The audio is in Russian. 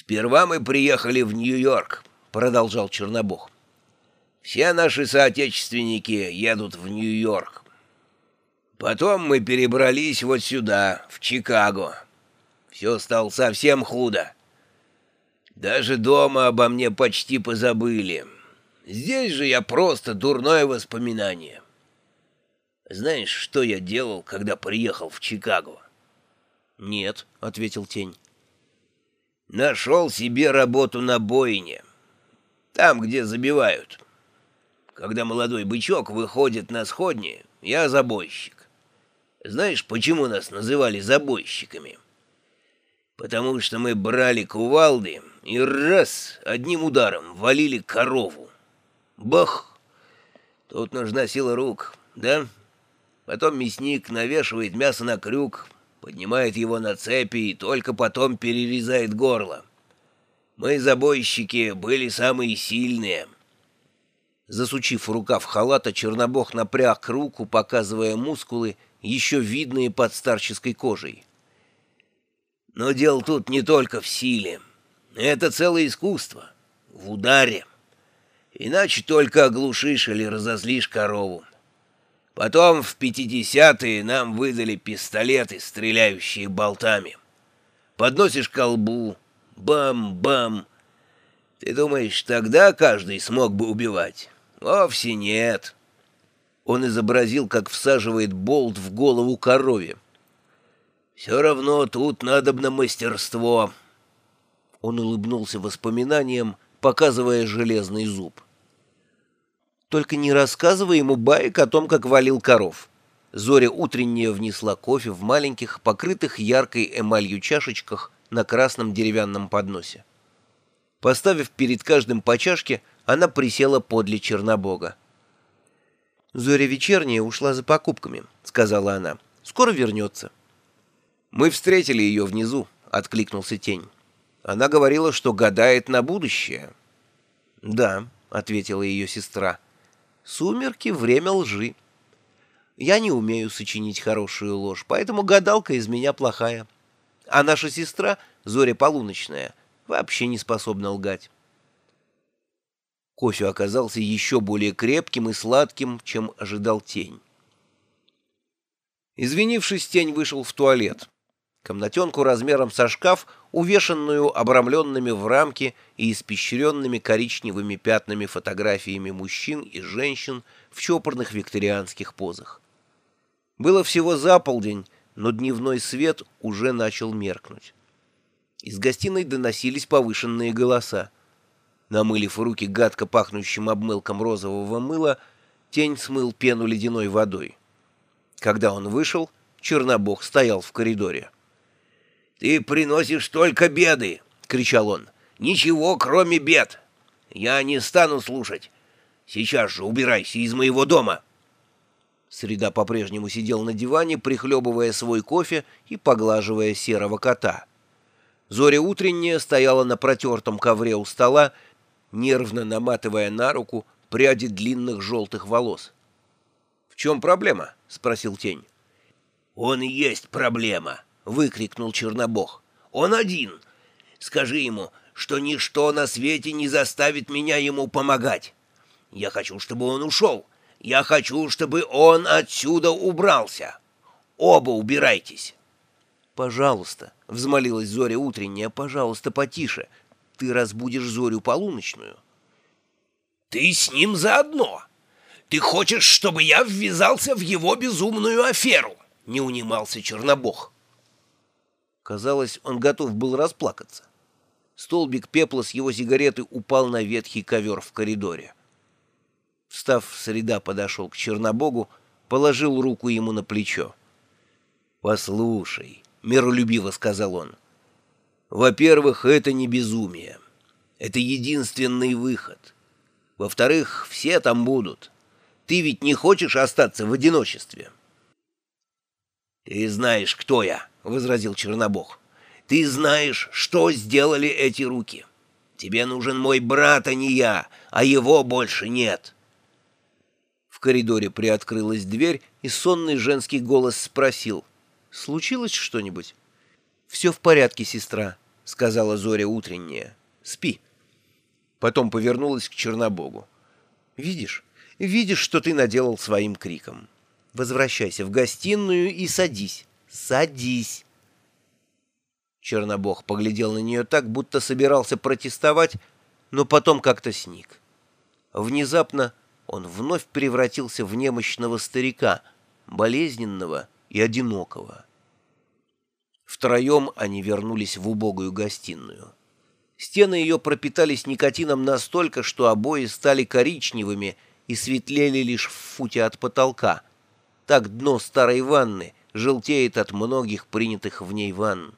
«Сперва мы приехали в Нью-Йорк», — продолжал Чернобог. «Все наши соотечественники едут в Нью-Йорк. Потом мы перебрались вот сюда, в Чикаго. Все стало совсем худо. Даже дома обо мне почти позабыли. Здесь же я просто дурное воспоминание. Знаешь, что я делал, когда приехал в Чикаго?» «Нет», — ответил Тень. Нашел себе работу на бойне. Там, где забивают. Когда молодой бычок выходит на сходни, я забойщик. Знаешь, почему нас называли забойщиками? Потому что мы брали кувалды и раз, одним ударом, валили корову. Бах! Тут нужна сила рук, да? Потом мясник навешивает мясо на крюк, поднимает его на цепи и только потом перерезает горло. Мы, забойщики, были самые сильные. Засучив рукав халата, Чернобог напряг руку, показывая мускулы, еще видные под старческой кожей. Но дело тут не только в силе. Это целое искусство. В ударе. Иначе только оглушишь или разозлишь корову. Потом в пятидесятые нам выдали пистолеты, стреляющие болтами. Подносишь колбу, бам-бам. Ты думаешь, тогда каждый смог бы убивать? Вовсе нет. Он изобразил, как всаживает болт в голову корове. Все равно тут надобно мастерство. Он улыбнулся воспоминанием, показывая железный зуб. Только не рассказывай ему баек о том, как валил коров. Зоря утренняя внесла кофе в маленьких, покрытых яркой эмалью чашечках на красном деревянном подносе. Поставив перед каждым по чашке, она присела подле Чернобога. «Зоря вечерняя ушла за покупками», — сказала она. «Скоро вернется». «Мы встретили ее внизу», — откликнулся тень. «Она говорила, что гадает на будущее». «Да», — ответила ее сестра. Сумерки — время лжи. Я не умею сочинить хорошую ложь, поэтому гадалка из меня плохая. А наша сестра, Зоря Полуночная, вообще не способна лгать. Кофе оказался еще более крепким и сладким, чем ожидал тень. Извинившись, тень вышел в туалет комнатенку размером со шкаф, увешанную обрамленными в рамке и испещренными коричневыми пятнами фотографиями мужчин и женщин в чопорных викторианских позах. Было всего за полдень, но дневной свет уже начал меркнуть. Из гостиной доносились повышенные голоса. Намылив руки гадко пахнущим обмылком розового мыла, тень смыл пену ледяной водой. Когда он вышел, Чернобог стоял в коридоре. «Ты приносишь только беды!» — кричал он. «Ничего, кроме бед! Я не стану слушать! Сейчас же убирайся из моего дома!» Среда по-прежнему сидел на диване, прихлебывая свой кофе и поглаживая серого кота. Зоря утренняя стояла на протертом ковре у стола, нервно наматывая на руку пряди длинных желтых волос. «В чем проблема?» — спросил тень. «Он и есть проблема!» — выкрикнул Чернобог. «Он один! Скажи ему, что ничто на свете не заставит меня ему помогать. Я хочу, чтобы он ушел. Я хочу, чтобы он отсюда убрался. Оба убирайтесь!» «Пожалуйста!» — взмолилась Зоря утренняя. «Пожалуйста, потише. Ты разбудишь Зорю полуночную». «Ты с ним заодно! Ты хочешь, чтобы я ввязался в его безумную аферу?» — не унимался Чернобог. Казалось, он готов был расплакаться. Столбик пепла с его сигареты упал на ветхий ковер в коридоре. Встав, среда подошел к Чернобогу, положил руку ему на плечо. «Послушай», — миролюбиво сказал он, — «во-первых, это не безумие. Это единственный выход. Во-вторых, все там будут. Ты ведь не хочешь остаться в одиночестве?» «Ты знаешь, кто я», — возразил Чернобог. «Ты знаешь, что сделали эти руки. Тебе нужен мой брат, а не я, а его больше нет». В коридоре приоткрылась дверь, и сонный женский голос спросил. «Случилось что-нибудь?» «Все в порядке, сестра», — сказала Зоря утренняя. «Спи». Потом повернулась к Чернобогу. «Видишь, видишь, что ты наделал своим криком. Возвращайся в гостиную и садись. Садись!» Чернобог поглядел на нее так, будто собирался протестовать, но потом как-то сник. Внезапно он вновь превратился в немощного старика, болезненного и одинокого. Втроем они вернулись в убогую гостиную. Стены ее пропитались никотином настолько, что обои стали коричневыми и светлели лишь в футе от потолка. Так дно старой ванны желтеет от многих принятых в ней ванн.